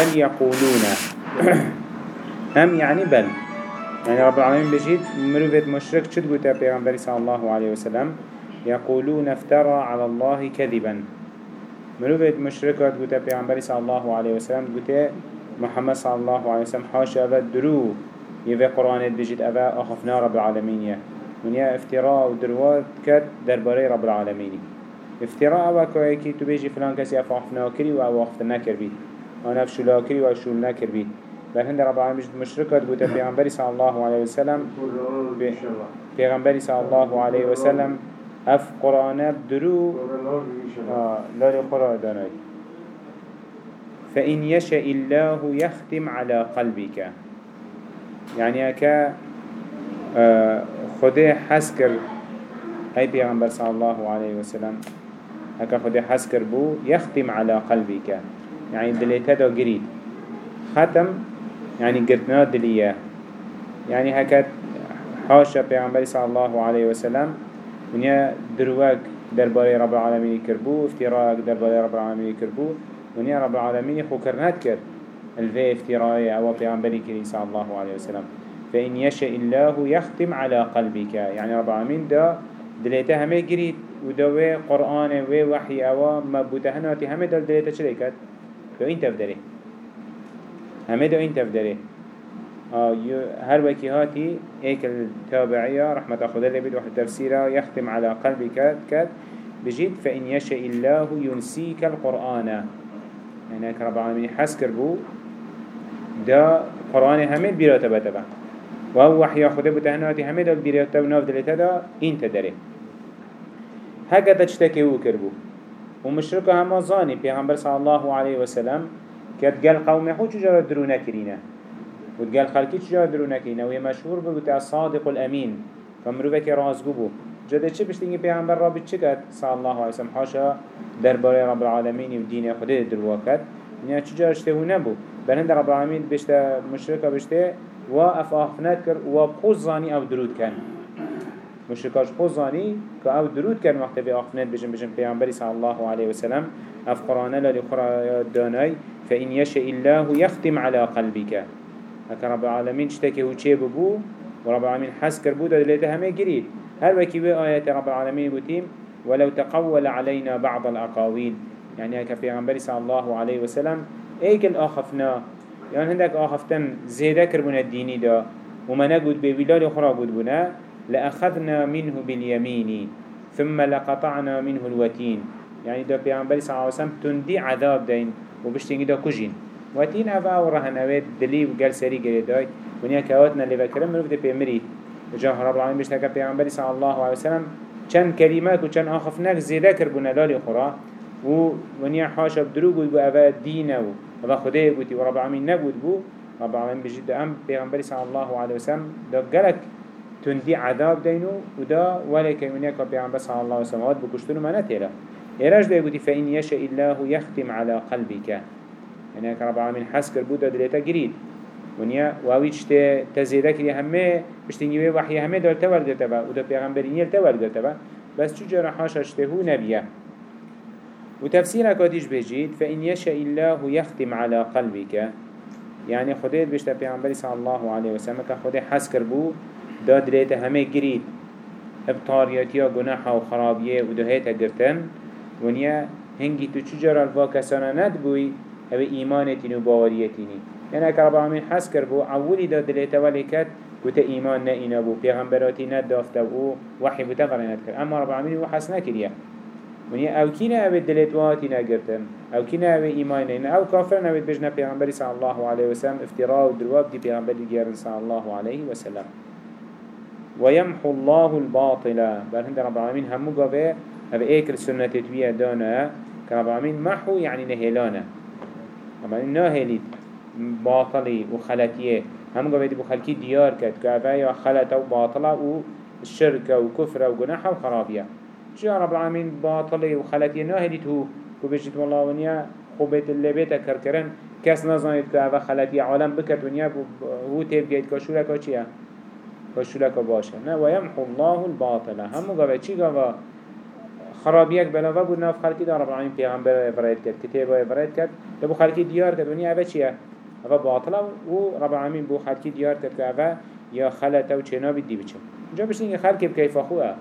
بل يقولون. هم يعني بل. يعني رب العالمين بجيد مروفة مشرك شد قلت پیغمبر صلى الله عليه وسلم؟ يقولون افترى على الله كذبا. مروفة مشركات قلت پیغمبر صلى الله عليه وسلم قلت محمد صلى الله عليه وسلم حاشا أفا درو. يفي قرآن بجيد أفا أخفنا رب العالمين من يا افتراء ودروات كد درباري رب العالمين افتراء أفا كويكي تبيجي فلان كسي أفا أخفنا كري وأفا أخفنا كر بيت أنا أفشلا كري وأشولنا كر بيت بل هند رب العالمين مشركات قلت پیغمبر صلى الله عليه وسلم پیغمبر صلى الله عليه وسلم اف قرآن بدرو لا لقرآن داناي فإن يشاء الله يختم على قلبك يعني أكا خده حسكر أي پیغمبر صلى الله عليه وسلم أكا خده حسكر بو يختم على قلبك يعني دليتا دا قريد ختم يعني قرتنا دلية يعني هكذا حاشا پیغمبر صلى الله عليه وسلم ونيا دروك درباري رب العالمين كربو افتراك درباري رب العالمين كربو ونيا رب العالمين خو كرنات كر. الفي افتراي أو پیغمبر كري صلى الله عليه وسلم. فإن يشاء الله يختم على قلبك. يعني رب العالمين دا دليته همه قريد ودوه قرآن ووحي أو مبوتهناتي همه دل دليته چليكت لو انت بدره همه دا این تفدره آه هر وكي هاتي ايك التابعية رحمة خدا لبيد واحد تفسيره يختم على قلبك كد بجيد فإن يشاء الله ينسيك القرآن. يعني رب العالمين حسكر بو دا قرآن همه بيراتا بتبا وهو وحي خدا بتهناتي همه دا بيراتا وناف دلتا دا این تدره هكذا تشتكي وكربو ومشركة هما ظاني پیغمبر صلى الله عليه وسلم كد قال قوم خو چجا درو نكرينه وتقال خلقي چجا درو نكرينه وهي مشهور بو الصادق الأمين. فمروفك رازقو بو جدة چه بشتنگی پیغمبر را بید چه کد صلی الله علیه وسلم حاشا دربارة رب العالمین و دین خود دروا کد نه چجا اشته هو نبو بلند رب العالمین بشته مشرکا بشته و افاخنت کر و بخوز زانی أو درود کن. مشركاش خوزاني كأو درود كان وقت في أخفنات بجن بجن پیغمبر صلى الله عليه وسلم أف قرآن للي قرآن داناي فإن يشاء الله يختم على قلبك هكا رب العالمين اشتكي هو چه ببو؟ ورب العالمين حس كربو دا دليته همه قريد هل وكي آيات رب العالمين بتيم ولو تقول علينا بعض الأقاويل يعني هكا پیغمبر صلى الله عليه وسلم ايك الآخفنا يعني هندك آخفتن زيدا كربنا الديني دا. وما نقود بويلال أخرى قد بنا لأخذنا منه باليمين ثم لقطعنا منه الوتين. يعني دا پیغمبر صلى الله عليه تندي عذاب دين وبشتنگی دا کجین و تین اوه أو رهن اوه دلی و گل سری گره دای ونیا کهاتنا لیوه کرم مروف رب العالمین صلی الله علیه وسلم چند کلمات و چند آخفنک زیده کر و ونیا حاشا بدرو بود بو اوه دینه و اوه خدای بودی و بو. رب العالمین بجید أم پیغمبری صلی الله علیه وسلم دا گلک تندی عذاب دینو و دا ولی که ونیا که پیغمبر صلی الله علیه وسلم بکشتنو منه تیره. إيراج ده يقولي فإن يشاء الله يختم على قلبك يعني رب العالمين حسكر بودا دلتا قريد ونيا واويش تزيدا كري همه بشتنجي وحي همه دار تورد تبا ودا پیغمبرين يل تورد تبا بس چو جرى حاششته نبيه وتفسير كاتيش بجيد فإن يشاء الله يختم على قلبك يعني خديت بشتا پیغمبر صلى الله عليه وسلم كخده حسكر بو دا دلتا همه قريد ابطارياتيا گناحا وخرابيه ودهيتا قرتن ونیا هنگی تو چجار الوا کسانا ند بوی أو ایمانتین و باوریتینی یعنی اکر رب العالمین حس کر بو اولی دا دلیتا ولی کد گوت ایمان نه اینا بو پیغمبراتی ند و وحی بو تغرینت کرد. اما رب العالمین و حس نکریه ونیا أو کینه أو دلیت واتی نگرتن أو کینه أو ایمان نه أو کافر نوید بجنه پیغمبری صلی الله علیه وسلم افتراء و درواب دی پیغمبری گیرن الله علیه وسلم. ويمحو الله الباطل. بل هند رب العالمين همو قابه هذا ايكل سنة تتوية دانا؟ كرب العالمين محو يعني نهلانا اما ناهليت باطلي وخلاتيه هم قبل يبقى خلقي ديار كد كافا يا خلطة وباطلة والشركة وكفرة وجناحة وخرابية. شو رب العالمين باطلي وخلاتيه ناهليت هو كبجت والله ونيا. خوبت اللي بيتا كركرن. كاس نظانيت كافا خلاتيه عالم بكت ونيا. هو تبقيت كشولك وشيا كشولك باشا نا ويمحو الله الباطلة هم قبل چي قبل خرابيك بلاوا بود ناف خلقی دا رب العالمین پیغمبر افراد کرد کتاب افراد کرد. دبو خلقی دیار کرد. ونیا اوه چیه؟ اوه باطله و رب العالمین بو خلقی دیار کرد که اوه یا خلطه و چنا بید دی بچه. جا بشتین خلقی بکیف خواه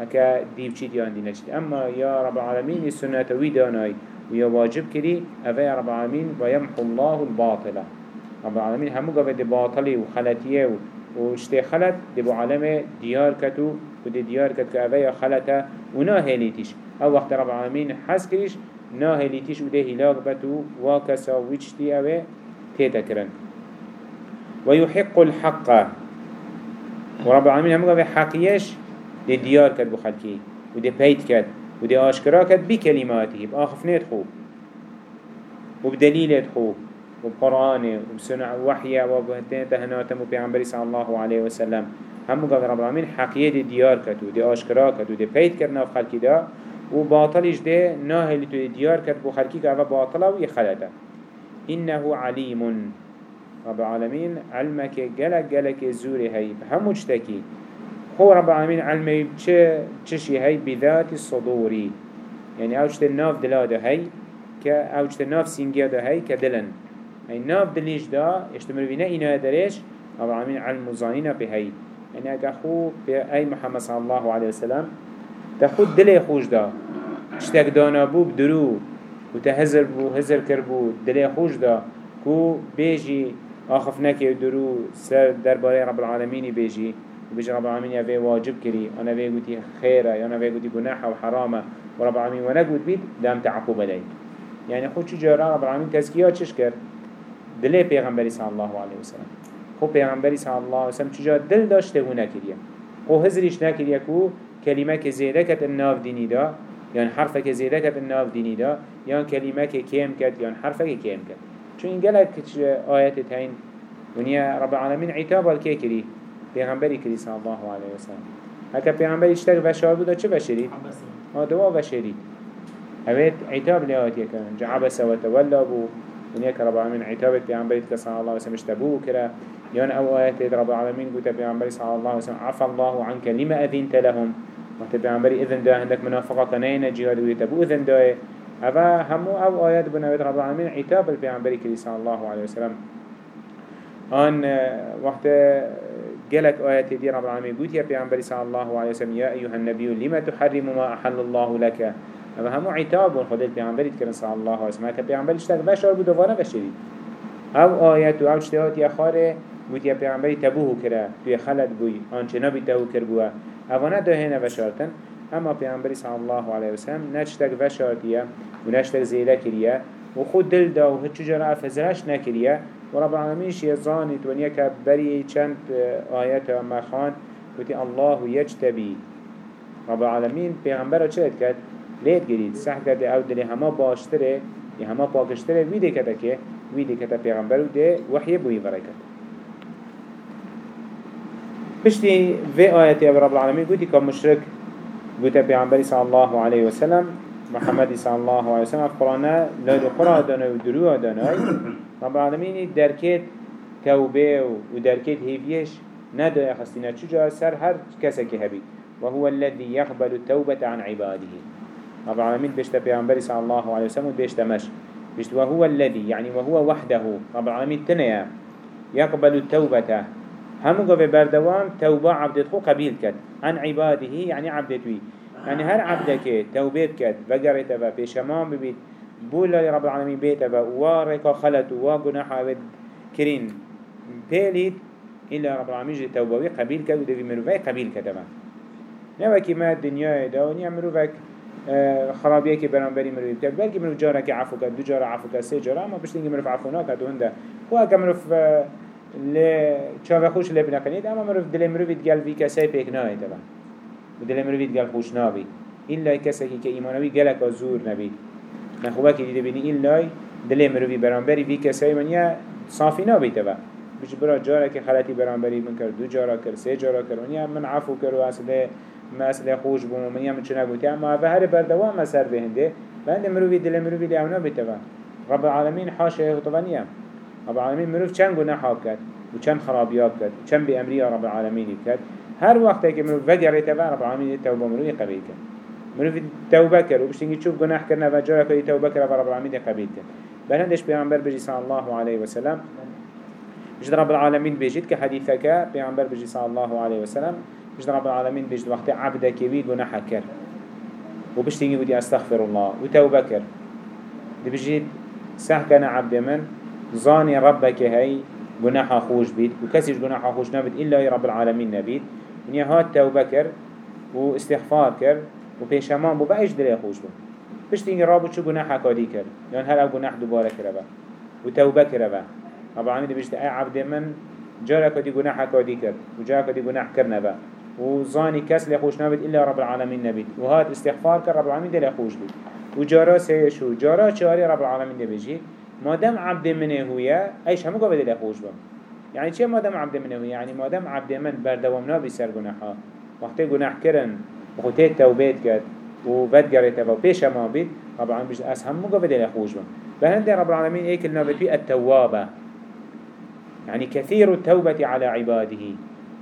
هكا ديب چي ديان دي نجد أما يا رب العالمين السنة ويداناي ويا واجب كري أفا يا رب العالمين ويمحو الله الباطلة رب العالمين همو قفا دي باطلي وخلتيه وشتي خلت دي بو عالمه ديار كتو ودي ديار كتو أفا يا خلته وناهليتش أو وقت رب العالمين حس كريش ناهليتش ودي هلاك بتو واكسا ويشتي أفا تيتكرن ويحق الحق. ورب العالمين همو قفا حقيش دي ديار كد بخلقي ودي بيت كد ودي آشكرا كد بكلماته بآخفنات خو. وبدليلات خو. وبقرآن وبسنع وحي وبهتين تهناتم وبيعنبري صلى الله عليه وسلم. هم قال رب العالمين حقية دي ديار كد ودي آشكرا كد ودي بيت كد ناف خلقي دا. وباطلش ده ناهي اللي تدي ديار كد بخلقي كأفا باطلا ويخلتا إنه عليم. رب العالمين علمك جلك جلك زوري هاي هم مجتكي هو رب العالمين علمي چشي هاي؟ بذات الصدوري يعني اوجت الناف دلاده هاي كا اوجت الناف سينجيا ده هاي كدلن هاي ناف دليش دا اشتمر بنا اينا دريش رب العالمين علم زانينا بهاي. يعني اگه خو أي محمد صلى الله عليه وسلم تخود دلي خوش دا. اشتاك دانا بو بدرو وتهزر بو هزر كربو دلي خوش دا. كو بيجي آخف نكي درو سر درباري رب العالمين بيجي. وبيج رب العالمين يفي واجب كري. أنا في قوتي خيرة أنا في قوتي جناحة وحرامة ورب العالمين وأنا قوت بيت دام تعقوب لي يعني خود شو جرى رب العالمين تزكيات تشكر. دلي پیغمبري صلى الله عليه وسلم. خو پیغمبري صلى الله عليه وسلم چجا دل داشته هو نكريا خو هزريش نكريا كو كلمة كزيدة كت الناف ديني دا يعني حرفة كزيدة كت الناف ديني دا يعني كلمة كيم كت يعني حرفة كيم كت شو إن قالك آيات تين ونيا رب العالمين عتاب الكيكري پیغمبری کری صلی الله علیه و سلم هکا پیغمبری اشتاق وشار بودا چه وشرید؟ ها دوا وشرید اوید عتاب لیات یکن جا عبس و تولا بو ونیا که رب العالمین عتابت پیغمبریت که صلی الله علیه و سلم اشتبو کرا یان أو آیت رب العالمین گوتا پیغمبری صلی الله علیه و سلم عفا الله عنك لما اذنت لهم؟ وقت پیغمبری اذن دا هندك منافقه کنین جهاد ویتا بو اذن دای. هذا همو أو آيات بنويت رب العالمين عتاب البيعنبري كري صلى الله عليه وسلم آن وقت قالك آيات دي رب العالمين قلت يا بيعنبري صلى الله عليه وسلم يا أيها النبي لما تحرم ما أحل الله لك؟ أما همو عتاب خد بيعنبري تكرن صلى الله عليه وسلم هكا بيعنبري اشتاق بشار بدوانا بشري أو آيات أو اشتهات يا خاره قلت يا بيعنبري تبوه كرا توي خلد بوي آنچه نبي تبوه كربوه أوانا دهنا بشارتن أما بيعنبري صلى الله عليه وسلم نشتاق بشارتيا ونشتاق زيلا كريا وخود دل دا وهتشو جرأة فزرش نكريا ورب العالمين شيء زانت ونيك بري چند آيات ما خان وتي الله يجتبي رب العالمين پیغمبر چه کرد؟ لید گرید صح کرده أو دلی همه باشتره یا همه پاکشتره ویده کده که ویده کده پیغمبر و ده وحی بوی ورای کرد بشتي في آيات رب العالمين قلت كم مشرك قلت پیغمبر صلى الله عليه وسلم محمد صلى الله عليه وسلم في قرآن لا دقرا دانا ودروا دانا رب العالمين دركت توبه ودركت هيفيش ندا يخستنا چجا؟ سر هر كسك هبي وهو الذي يقبل التوبة عن عباده. رب العالمين بيشتا بيعنبري صلى الله عليه وسلم بيشتا مش بيشت وهو الذي يعني وهو وحده. رب العالمين تنيا. يقبل التوبة. هم قوة بردوام توبة عبدت خو قبيل كد عن عباده يعني عبدت وي. يعني هر عبدك توبيت كد وقرت بيشمان ببيت بولا رب العالمين بيتا واركا خلت وقناح كرين بيليت إلا رب العالمين جي توبوي قبيل كد ودفي مروفي قبيل كدما نوكي ما الدنيا دا ونيا آه، خرابيه كي برانبري مروفي كد بلكي مروف جارة كي عفو كد دو جارة عفو كد سي جارة ما بشتنجي مروف عفونا كد وهنده هو اكا مروف آه، ل چاوه خوش لبنا کنید اما مروف دل مروفی دگل وی کسی پیک نای تبا و دل مروفی دگل خوش نابی. إلا کسی که ایمانوی گلک زور نبید نخوبه که دیده بینی این لای دل مروی برانبری وی کسایی من یا صافی نابیده با بچه برا جارا که خلطی برانبری من کرد دو جارا کرد سه جارا کرد. من عفو کرد و اصله ما اصله خوش بوم من یا من چه نگوتی اما اوه هر بردوام مسر بهنده بند مروی دل لیو نابیده با رب العالمین حاشه طبانیه رب العالمین مروف چند گناه حاب کرد و چند خرابیاب کرد چند بی امری رب العالمین کرد. هر وقت که مروف وگره تبا رب العالمین توبه مروی قبیل کرد. مروف توبه كر وبشتنجي تشوف جناح كرنا وجارة كي توبه كر رب العالمين قبيل كر بل هندش بيعنبر بجي صلى الله عليه وسلم. بجد رب العالمين بيجيت كحديثك بيعنبر بجي صلى الله عليه وسلم بجد رب العالمين بيجد وقت عبدك بيد جناح كر وبشتنجي بدي استغفر الله وتوبه كر دي بجيت سهكنا عبد من زاني ربك هاي جناح خوش بيت وكسيش جناح خوش نبيت إلا رب العالمين نبيت من هات توبة كر واستغفار كر وبيشمان بو بأيش دلي خوش بو بشتين رابو شو جناح كادي كر يعني هل أو جناح دوباره كربا وتوبة كربا رب العالمين بيشت أي عبد من جارة كدي جناح كادي كر وجارة كدي جناح كرنبا وزاني كس لي خوش نبيت إلا رب العالمين نبيت وهات استغفار كر رب العالمين دلي خوش بيت وجارة سيشو. جارة شاري رب العالمين دي بيجي مادام عبد منه هويا أيش همو قابل دل خوش بم؟ يعني چه مادام عبد منه هويا يعني مادام عبد من بردوامنا بسر گناحا. وقتی گناح کرن وقتی توبیت کرد و بد گريته و پیش ما بید رب العالمين بيجد أس همو قابل دل خوش بم. فهند رب العالمين ايك النابت بي التوابة يعني كثير التوبة على عباده.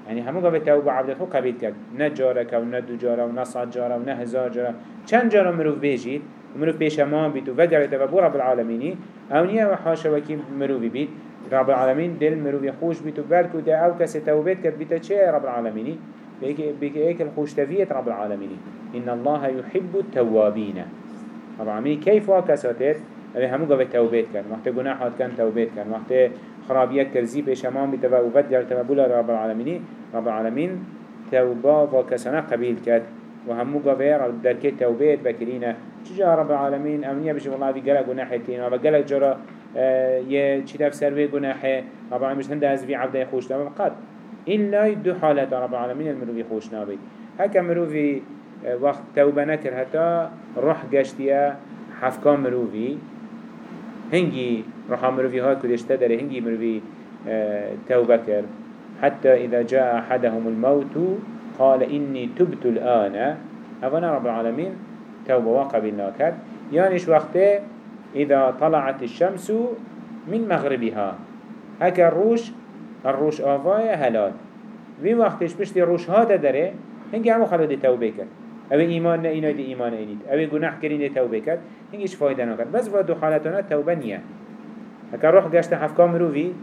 يعني همو قابل توبة عبدته قبيل کرد. نجارك و ندو جارة و نصد جارة و نهزار جارة. چند جارة مروف بيجید ومروف پیش ما بید و وگرته و بو رب العالمینی. أو نیه و حاشا وکی مروفی بید رب العالمين دل مروفي خوش بيت وبركو ده أو كسي توبيت كت بيت چه رب العالمين بيك ايك الخوش تفيت رب العالمين إن الله يحب التوابين رب العالمين كيف واكساتت أبي همو قوة توبيت كان وقت قناحات كان توبيت كان وقت خرابيات كرزي بيشمان بيتبا وبدل تبابولا رب العالمين رب العالمين. توبا وكسنا قبيل كات. وهمو قوة دركي توبيت بكرينة. چجا رب العالمين. أمنية بجي والله في قلق وناحي تين و قلق جرا آه، يه چي دف سروي قناحي رب العالمين هنده از في عبده خوش نابي قد. إلا دو حالة رب العالمين المروفي خوش نابي هكا مروفي آه، وقت توبة نكر حتى روح قشتيا حفكا مروفي. هنجي روح مروفي هاي كدش تدري هنجي مروفي آه، توبة كر حتى إذا جاء أحدهم الموت قال إني تبت الآن أفنا رب العالمين توبة وقبل ناكد يانش وقته إذا طلعت الشمس من مغربها. هكا الروش الروش آفايا هلال في وقتش بشتي الروش هذا داره هنگي همو خلو دي توبه كد اوه ايمان نه اینا دی ایمان اینید اوه گناه کرین دی توبه کرد. هنگیش فایده نکرد. بس با دو حالتانه توبه نیه. هکا روح گشت حفکا مروی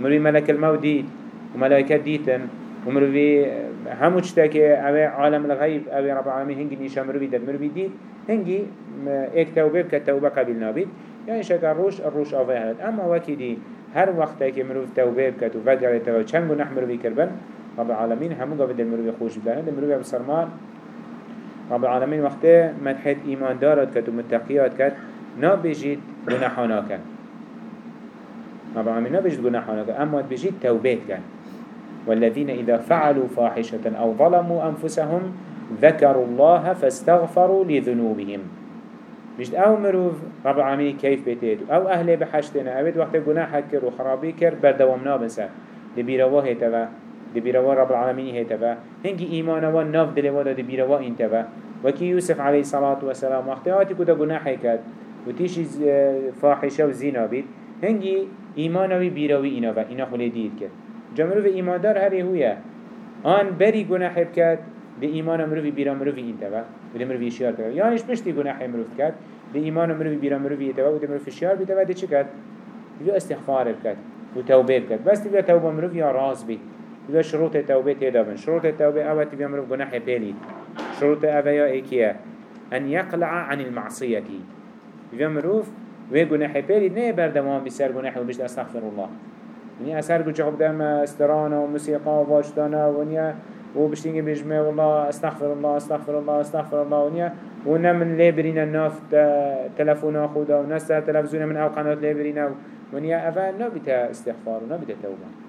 مروی ملک الموت دید و ملائکت دیتن و مروی همو چتاك اوه عالم الغيب اوه رب العالمين هنگي نيشا مروي داد مروي ديد هنگي ايك توبه بك توبه قبل نابد يعني شكا روش الروش آوه هلد اما وكي دي هر وقت که مروف توبه بکد و وگره تو چند گناه مروی کربن رب العالمین همو دل مروی خوش بدانه دل مروی بسرمان رب العالمین وقت مدحت ایمان دارد کد و متقیات کد نا بجید گناحانا کد رب العالمین نا بجید گناحانا کد اما بجید توبه کد والذين إذا فعلوا فاحشة أو ظلموا أنفسهم ذكروا الله فاستغفروا لذنوبهم. مش أو مروف رب العالمين كيف بيتيت أو أهل بحشتنا أبد وقت جناح كر وخرابي كر بردوامنا بسا لبيروا هيتوا لبيروا رب العالمين هيتوا هنجي إيمانا وناف دلوا لبيروا أنتوا وكي يوسف عليه الصلاة والسلام وقت هاتي كده جناح كر وتيجي فاحشة وزنا بيت هنجي إيمانا وبيروي إنا إنا خلي ديد كر جمرو في إيمان دار هري هويا آن بري گناح بكات دي إيمان مروفي بيرا مروفي انتبه وده مروفي شيار بكات يعني بشتي گناح مروف كات دي إيمان مروفي بيرا مروفي انتبه وده مروفي شيار بتبه دي چه كات بيبقى استغفار بكات وتوبه بكات بس تبقى توبه مروفي راز بي بيبقى شروط التوبة تيدا من. شروط التوبة أول تبقى مروف گناح بيلي شروط أبايا إيكيا أن يقلع عن المعصية. بيبقى مروف وي گناح بيلي نه بردوام بسر گناح وبشت أستغفر الله. اثر گوچه خب دم استرانا و موسیقى و واجدانا ونیا و بشتینگی بجمه والله أستغفر الله أستغفر الله أستغفر الله ونیا و نمن لیبرین ناف تلفون خودا و نست تلفزون من أو قنات لیبرین ونیا اول نبیت استغفار و نبیت توبة.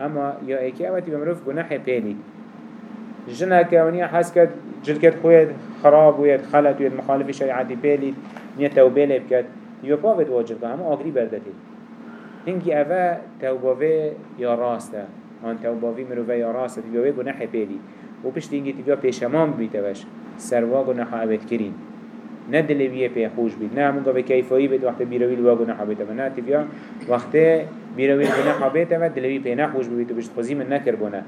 اما یا ایکی اوتی بمروف گناح پیلید جنك ونيا حسكت جلكت خويد خراب ويد خلت ويد مخالف شريعتي بيلي نيا توبه لبكت يبقى واجب هم آگری بردتي هنگی اوه توباوه یا راسته آن توباوی مروه یا راسته تیبیاوه گناه پیلی. و پشت اینگی تیبیا پیشمان بیتوش. سروا گناه عبد کرین. نه دلویه پی خوش بید نه همون به کیفایی بید. وقت بیروی لوا گناه بیتوه نه تیبیا وقت بیروی گناه بیتوه دلوی پی نخوش بید و بشت خوزی من نکر بونه.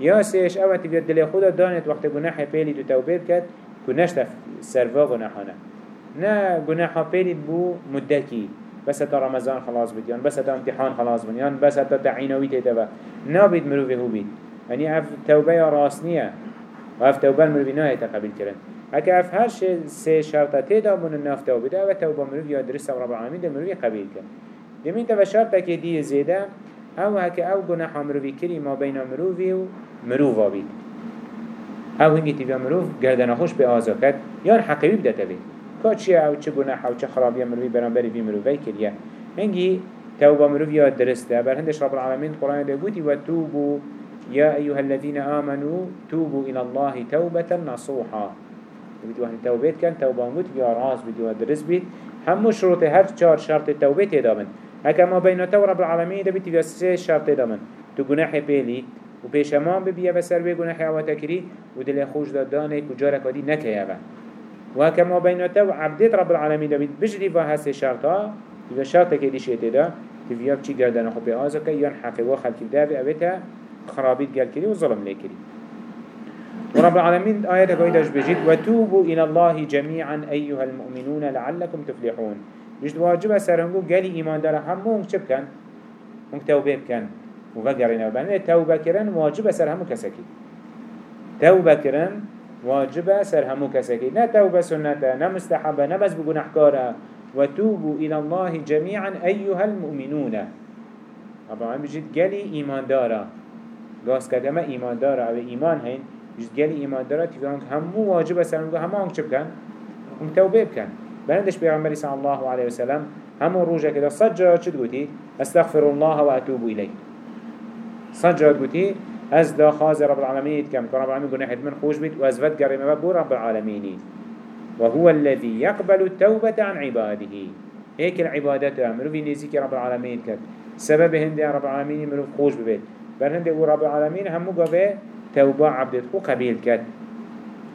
یا سیش اوه تیبیا دل خود دانت وقت گناه پیلی تو توبه کرد كنشت سروا گناحانا نا گناحا پیلید بو مدکی. بس تا رمضان خلاص بید یان بس تا امتحان خلاص بید یان بس تا تعینوی تیتا نابید مروفه بید. يعني اف توبه راسنية و توبه المروفي نهي تقبل كرن هكا اف هرش سي شرطة تيدا من الناف توبه دا و توبه مروفي يا درسة رب العالمين دا مروفي قبيل كرن دمين تبا شرطة كي دي زيدا أو هكا أو گناح مروفي كري ما بين مروفي و مروفا بيد أو هنگی تیویا مروف گردن خوش به آزا کرد یان حقیبی بده تبه که چیه أو چه گناح أو چه خرابی مروفی برانبری بی مروفی کریه. هنگی توبه مروف یا درسته بر هندش رب العالمین قرآن ده گوتی و توبو يا أيها الذين آمنوا توبوا إلى الله توبة نصوحا. بدي واحد توبيت كان توبة موت يا راس بدي واحد درس بيت هم شروط هر چار شرط التوبة دامن هكا ما بين تو رب ده بيتي سه شرط دامن تو گناح بيلي و پیشمان ببیه و سر به گناح آواتا کری و دل خوش دادانه کجا رکادی نکیه و هكا ما بين تو عبدت رب ده بيت بجري و هسه شرطا إذا شرطة كده شيء ده تبيا بچي گردن خو به آزا که یان حقی و خلقی ده به اوتا خرابيت قال كري وظلم لكري ورب العالمين آيات قويدة بجد وتوبوا إلى الله جميعا أيها المؤمنون لعلكم تفلحون. بجد واجب سرهنگو قالي إيمان دار همو هنگ چب كان توبه بكن وفقرين وبنه توبه كرن واجب سرهمو كسكي توبه كرن واجب سرهمو كسكي نا توبه سنة نا مستحبة نا بس بقول أحكارا وتوبوا إلى الله جميعا أيها المؤمنون. رب العالمين بجد قالي إيمان داره گاز کرد اما ایمان داره أو ایمان هین جد گلی ایمان داره تیوان همو واجب سلام همه آنگ چه بکن؟ هم توبه بکن بلندش پیغمبری صلی الله علیه وسلم همو روژه که صد جرات چه گوتی؟ استغفر الله و اتوب الی صد جرات گوتی از دا خاز رب العالمین کم که رب العالمین گناحت من خوش بید و از ود گرمه بو رب العالمینی وهو الذي يقبل التوبة عن عباده. هيك العبادات أمرو في نزيك رب العالمين كد سبب هندي رب العالمين مرو خوش ببيت برهند أو رب العالمين همو قوه توبة عبدت خو قبيل كد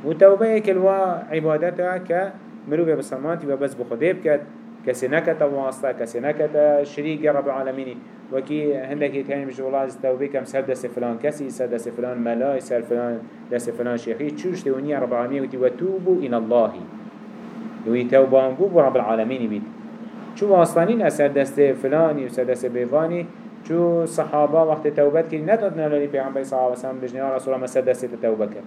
و توبه يكلوا عبادتها كمروبة بسلمان تبا بس بخده بكد كسي نكتا واسطة كسي نكتا شريك رب العالمين. وكي هندك يتكلم مش والله توبة كم سر دس فلان كسي سر دس فلان ملاي سر فلان دس فلان شيخي. تشوش تونيا رب العالمين وتي وتوبوا إلى الله. وي توبة رب العالمين بيت. شو واصلين أسر دست فلاني وسر دست بيفاني چو صحابه وقت توبت كي نداد نلالی پیغمبر صلی الله علیه وسلم بجنی رسول الله دست توبه کرد.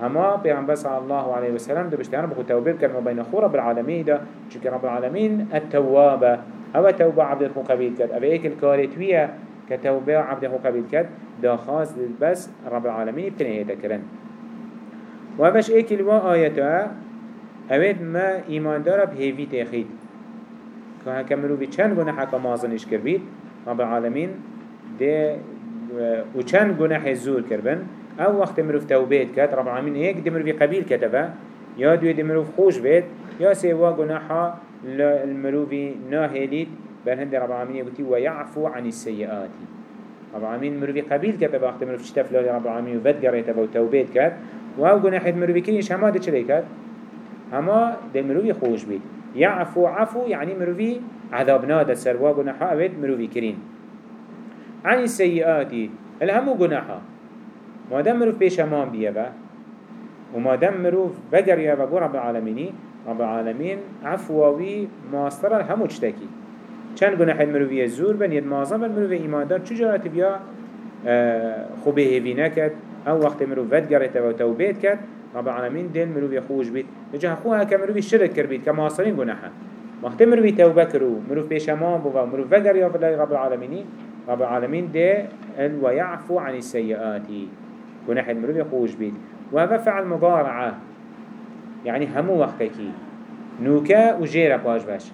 اما پیغمبر صلی الله علیه وسلم دو بشتیان بخو توبه کرد ما بین خور رب العالمین دا چونك رب العالمین التوابه أو توبه عبد خو کرد. أو ایک الكارتویه كتوبه عبد خو کرد دا خاص بس رب العالمین بتنه هيدا کرن. و اوش ایک الوا آیتا اوید ما ایمان داره بهیوی تخید که هکملو بی چند گونه حکا مازنش کرد رب العالمين ده و چند گناه زور کربن أو وقت مروف توبيت كات رب العالمين هيك دي مروفي قبيل كتبه يا دوي دي مروف خوش بيت يا سيوا گناحا المروفي ناهليت بل هند رب العالمين يقولي ويعفو عن السيئات رب العالمين مروفي قبيل كتبه وقت مروف شتف له رب العالمين وفد قريتبه وتوبيت كات وهو گناح مروفي كريش هما دي كات هما دي مروفي خوش بيت يعفو عفو يعني مروفي عذابنا دا سروا گناحا آوید مروفی کرین. عن السيئات الهمو گناحا مادم مروف پیش أمان بیه با ومادم مروف بگر یا بگو رب العالمینی. رب العالمین عفواوی ماستر الهمو چتکی. چند گناح مروفی زور بن ید معظم المروف ایماندار چجارت بیا خوبه هیوی نکد. أو وقت مروف ود گرت و توبیت کد رب العالمین دل مروف خوش بید. بجه خوها که مروف شرک کر بید که ماسترین گناحا وقت مروی توبه کرو مروف پیشمان بوا مروف وگر یا فلای رب العالمینی رب العالمين ده ويعفو عن السيئات ونحن مروي خوش بيت وهذا فعل مضارعة. يعني همو وقتك نوكا وجيرا باش باش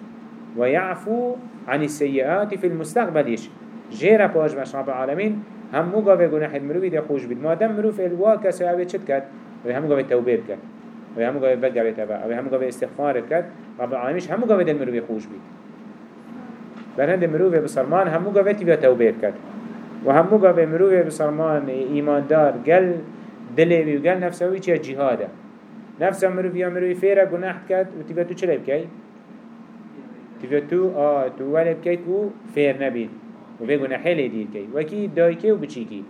ويعفو عن السيئات في المستقبلش. جيرا باش باش رب العالمين همو قوة قناح المروي ده خوش بيت ما دام مروف الواقع سيعوي چد كد همو قوة توبير كد وهمو قوة بقر يتبع وهمو قوة استغفار كد رب العالمين همو قوة دل مروي خوش بيت برهند مروه بسرمان همو قوة تبا توبه كد و همو قوة مروه بسرمان ایمان دار قل و قل نفسه ويچه جهاده نفسه مروه يا مروه فيرا گناح كد و تبا تو چلي بكي تبا تو آه تو ولی بكي كو فير نبين و في گناحي لدير كي وكي داي كي و بچي كي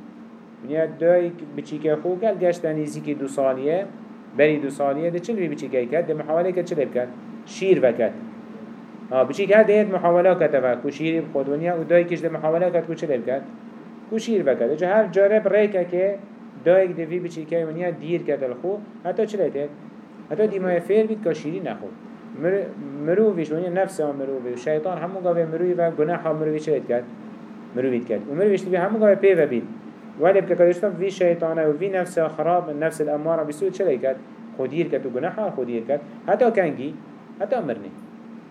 ونیا دای بچی که خو کل گشتن ایزی که دو سالیه. بری دو ثانیه ده چل بچی که کرد؟ ده محاوله که چل بکرد شیر بکرد آه بچی که ده محاوله که تفا کو شیری خود و و دایی کش ده محاوله کرد کو چل بکرد کو شیر بکرد اجا هر جارب ریکه که دایی دوی بچی که و نیا دیر کرد الخو حتی چل ده حتی دیمای فیر بید که شیری نخود مروفيش شیطان نفسه مروفي مروی همو قابي مروفي وقناحه مروفي کرد؟ كات کرد. كات ومروفيش تبي همو قابي بيفا بيت ولی بکردشتم وی شیطانه و وی نفس خراب نفس الاماره بسود چلی کرد؟ خودیر کرد و گناحا خودیر کرد. حتی کنگی حتی مرنی.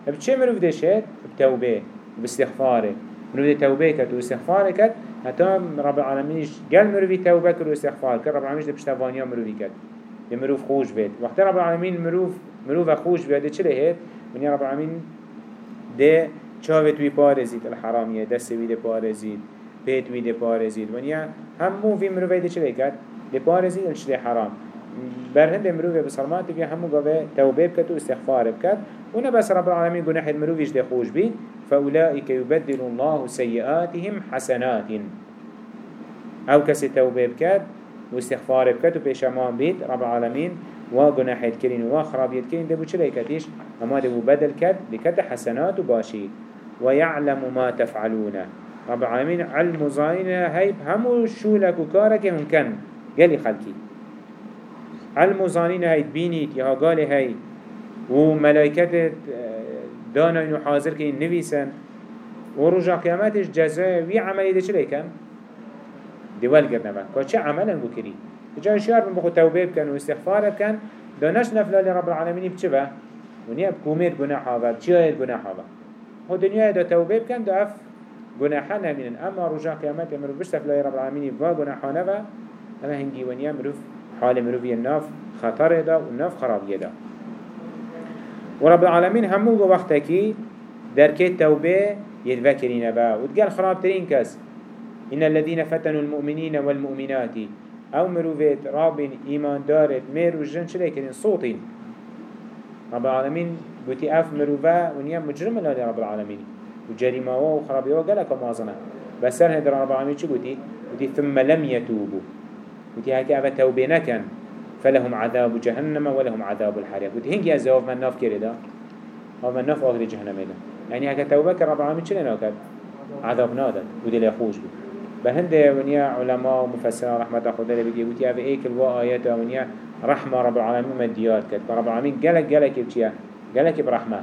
اب چه مروف دشت؟ بتوبه باستغفاره مروف توبه کرد و استغفاره کرد. حتی رب العالمینش گل مروفی توبه کرد و استغفار کرد. رب العالمینش ده پشتوانیا مروفی کرد. ده مروف خوش بید. وقتی رب العالمین مروف مروف خوش بید چه لهید؟ من رب العالمین ده چاوت وی پارزید الحرامیه دست وی ده پارزید بيت دي بارزيد ونيا همو في مروفي دي چلي كد دي بارزيد الشري حرام. برهند مروفي بسلمات في همو قوة توبه بكت و استغفار بكت ونا بس رب العالمين قناح المروفيش دي خوش بي فأولئك يبدل الله سيئاتهم حسنات. أو كسي توبه بكت و استغفار بكت و بيشمان بيت رب العالمين وقناح يتكرين وخراب يتكرين دي بو چلي كتيش اما دي بدل كت بكت حسنات باشي ويعلم ما تفعلونه رب العالمين علم ظاهرين هاي همو شولك وكارك ممكن. قالي خلقي. علم ظاهرين هاي تبينيت يا قالي هاي. وملائكة دانا إنو حاضر كين نويسن ورجع قيامتش جزاء. وي عملي ده چلي كم؟ دول قرنا بك كو عملا بو كري؟ جان شعر من بخو توبه بكن واستغفار بكن. دانش نفلا لرب العالمين بچبه ونیا بکومید گناه ها و چیاید گناه ها و دنیا دا توبه بکن دا اف گناحا نمینن اما رجا قیامت مروف بشتف لای رب العالمین و گناحانه و اما هنگی ونیا مروف حال مروفی الناف خطر دا و الناف خرابیه دا. و رب العالمین همو وقتا کی توبه يتذكرين با. وتقال خراب ترين كس إن الذين فتنوا المؤمنين والمؤمنات. أو مروفيت راب إيمان دارت مير وجن شليكين صوتين رب العالمين قلت أف مروفا ونيا مجرم الله رب العالمين وجريمة وخرابية وقالك مازنة. بس سر هدر رب العالمين شو قلتي قلتي ثم لم يتوبوا قلتي هكا أبا توبة نكن فلهم عذاب جهنم ولهم عذاب الحريق قلتي هنجي أزاوف من ناف كريدا أو من ناف آخر جهنم إذا يعني هكا توبة كرب العالمين شلين ناكد عذاب نادا ودي ليخوش بي بهند ونيا علماء ومفسرين رحمة خدا اللي بيجي قلتي أبا إيك الوا آيات ونيا رحمة رب العالمين مديات كد رب العالمين قالك قالك بشيا برحمة.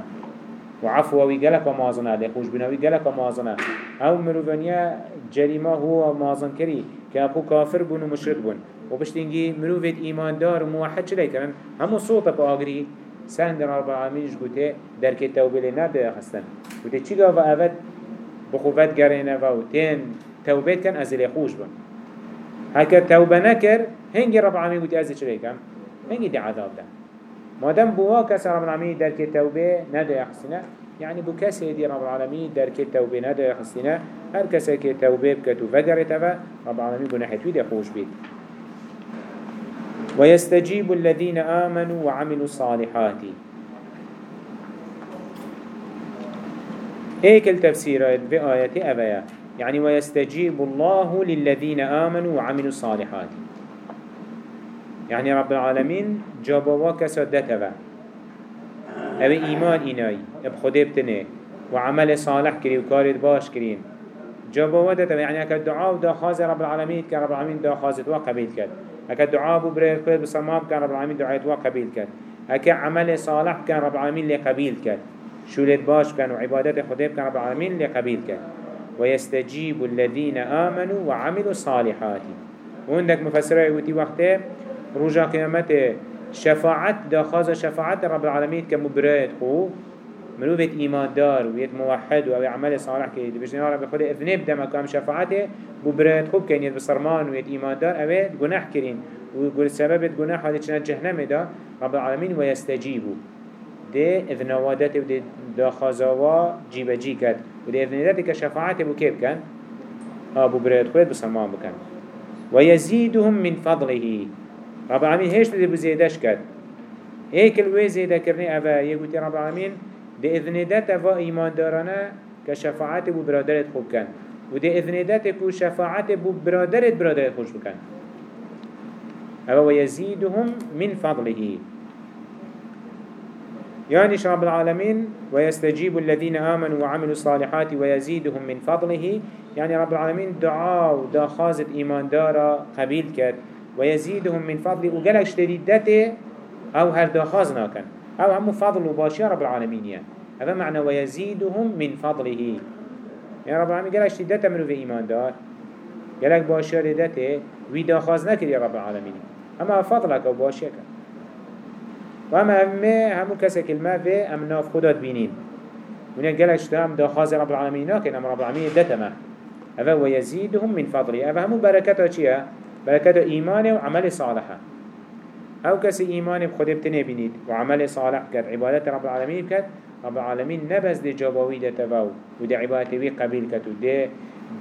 وعفو وي قالك مازنه. لخوش بناوي قالك مازنه. أو مروفانيا جريمه هو مازن كري كابو كافر بون ومشرك بون. وبشتنجي مروفت ايمان دار وموحد شلي كمان همو صوت باغري سند رب العالمين جوته درك التوبه لنا بخستن وده چي قاوا اوت بخوفت قرينا و تين توبت كان ازل خوش بون. هكا توبه نكر هنجي رب العالمين قلت ازل شلي كم هنجي دي عذاب ده مادام بوا كسر رب العالمين درك التوبة ندا يحسنه يعني بو كسي دي رب العالمين درك التوبة ندا يحسنه هر كسي كي توبة بكتو فقر تبا رب العالمين قلنا حتويد يخوش بيت ويستجيب الذين آمنوا وعملوا الصالحات. هيك التفسير بآية أبايا يعني ويستجيب الله للذين آمنوا وعملوا الصالحات. يعني رب العالمين جابوا كسا دتوا أبي إيمان إناي أب خده بتنه وعمل صالح كري وكارد باش كرين جابوا دتوا يعني أكا الدعاء ودا خاز رب العالمين كان رب العالمين دا خازت وقبيل كد أكا الدعاء ببريد كد بصمام كان رب العالمين دعايت وقبيل كد أكا عمل صالح كان رب العالمين لقبيل كد شولت باش كان وعبادات خده كان رب العالمين لقبيل كد ويستجيب الذين آمنوا وعملوا الصالحات. وعندك مفسره يوتي وقته رجا قيامته شفاعت داخاز شفاعت رب العالمين كمبرات خو مروفة إيمان دار ويت موحد وأو عمل صالح كي بجنا رب خود إذنب دم كام شفاعته ببرات خوب كان يد بصرمان ويت إيمان دار أو جناح كرين ويقول سبب جناح هذا شنا جهنم دا رب العالمين ويستجيبوا ده إذن وادته وده داخازوا جيب جي كد وده إذن ذاتك شفاعته بكيف كان أبو برات خود بصرمان بكان ويزيدهم من فضله. رب العالمين هيش بده بزيدش كد هيك الوي زيده كرني أبا يقول رب العالمين بإذن دات أفا إيمان دارنا كشفاعت بو برادرت خوب كان وده إذن دات كو شفاعت بو برادرت برادرت خوش بكن أو ويزيدهم من فضله. يعني رب العالمين ويستجيب الذين آمنوا وعملوا الصالحات ويزيدهم من فضله. يعني رب العالمين دعاء ودا خازت إيمان دارا قبيل كد ويزيدهم من فضله وقالك شتريدته أو هر دا خازنا كان أو هم فضل وباشي رب العالمين يعني. هذا معنى ويزيدهم من فضله. يعني رب العالمين قالك شتريدته منو في إيمان دار؟ قالك باشي ردته ويدا خازنا يا رب العالمين. أما فضلك وباشيك وما همه همو كسا كلمة في أم ناف خدات بينين. ونيا قالك شتا ام داخاز رب العالمين لكن أم رب العالمين دتما أفا ويزيدهم من فضله. أفا همو بركته چيا بركته إيمان وعمل صالحة أو كسي إيمان بخده بتنه بنيد وعمل صالح كد عبادة رب العالمين كد رب العالمين نبز دي جابوي دتباو ودي عبادته بي قبيل كد ودي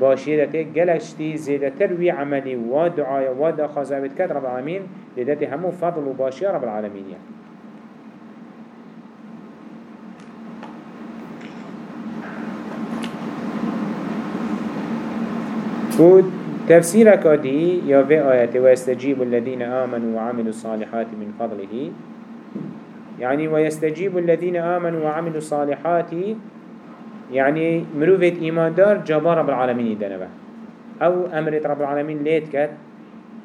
باشي دته گلشتي زيادة تروي عملي ودعاء ودعاء خازابت كد رب العالمين لدته همو فضل وباشي رب العالمين يعني. فود تفسير كادي يا في آيات ويستجيب الذين آمنوا وعملوا الصالحات من فضله. يعني ويستجيب الذين آمنوا وعملوا الصالحات يعني مروفة إيمان دار جبار رب العالمين دنبه أو أمرت رب العالمين ليت كات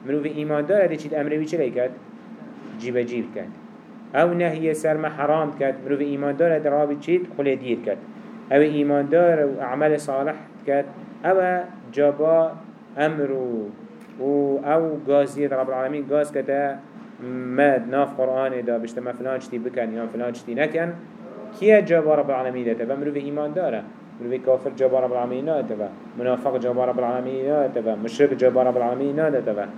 مروفة إيمان دار هذا چيد أمره بيش كات؟ جيب جيب كات. أو نهي سرم حرام كات مروفة إيمان دار هذا رابي چيد خلي دير كات. أو إيمان دار وأعمال صالح كات أو جابا أمرو و أو غازي رب العالمين غاز كتا ماد ناف قرآن دا بشتما فلان شتي بكن يا فلان شتي نكن كيه جابا رب العالمين دا تبا مروف إيمان داره. مروف كافر جابا رب العالمين دا تبا منافق جابا رب العالمين دا تبا مشرك جابا رب العالمين دا تبا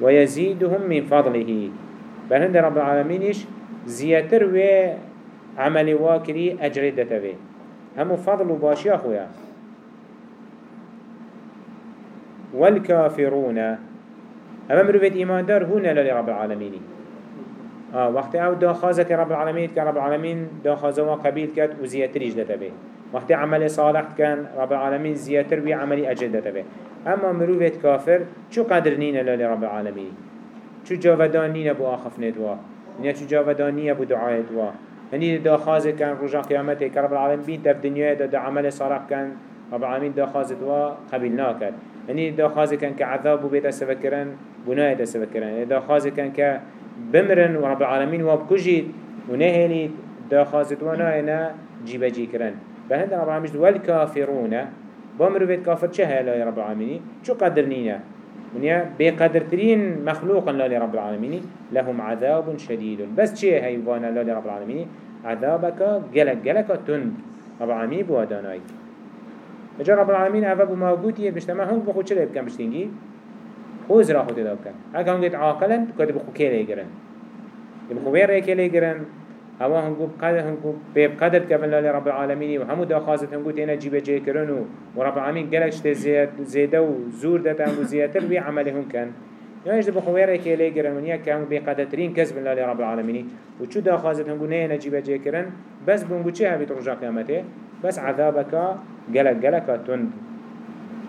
ويزيدهم من فضله. بل رب العالمين زياتر و عمل واكري أجرد تبا همو فضل باشي أخويا والكافرون. أما مروفيت إيمان دار هنا لرب العالمين. آه وقت أو داخازك رب العالمين كان رب العالمين داخازوا قبيل كات وزياتر إجدت به. وقت عمل صالح كان رب العالمين زياتر بي عملي أجدت به. أما مروفيت كافر شو قدر نينا لرب العالمين؟ شو جاودان نينا بو آخف ندوا؟ نينا شو جاودان نينا بو دعاية دوا هني داخازك كان رجع قيامته كرب العالمين تف دنيا دا, دا عمل صالح كان رب العالمين داخازت وا قبلنا كان هني دا خازي كان كعذاب وبيت سفكرن بناء تسفكرن دا خازي كان كبمرن ورب العالمين وابكجيت ونهلي دا خازت وأنا أنا جيب جي كرن فهند رب العالمين والكافرون بامرو بيت كافر چه هلا يا رب العالمين شو قدرنينا ونيا بقدرترين مخلوقا لا لرب العالمين لهم عذاب شديد بس چه هيوانا لا لرب العالمين عذابك جلك جلك تند. رب العالمين بواداناي اجا رب العالمين اوه بو موجودیه بشتما هنگ بخو چه بکن بشتینگی؟ خوز را خود دا بکن. اگه هنگت عاقلن کده بخو که گرن. بخو بیر که گرن. هوا هنگو بقدر هنگو بيب قدر كفن رب العالمين وهمو دا خازت هنگو تينا جيبه جي كرنو ورب العالمين قلقش زيادة وزور دا تنگو زيادتر بي عملهم كان يعني جد بخويره كي لي جرن ونيا كان بقدرترين كسب الله رب العالمين وشو دا خازت هنگو نينا جيبه جي كرن بس بنگو چه هبيت رجا قيامته بس عذابك جلك جلك تند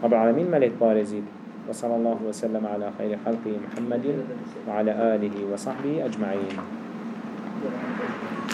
رب العالمين ملك بارزيد. وصلى الله وسلم على خير خلقه محمد وعلى آله وصحبه أجمعين.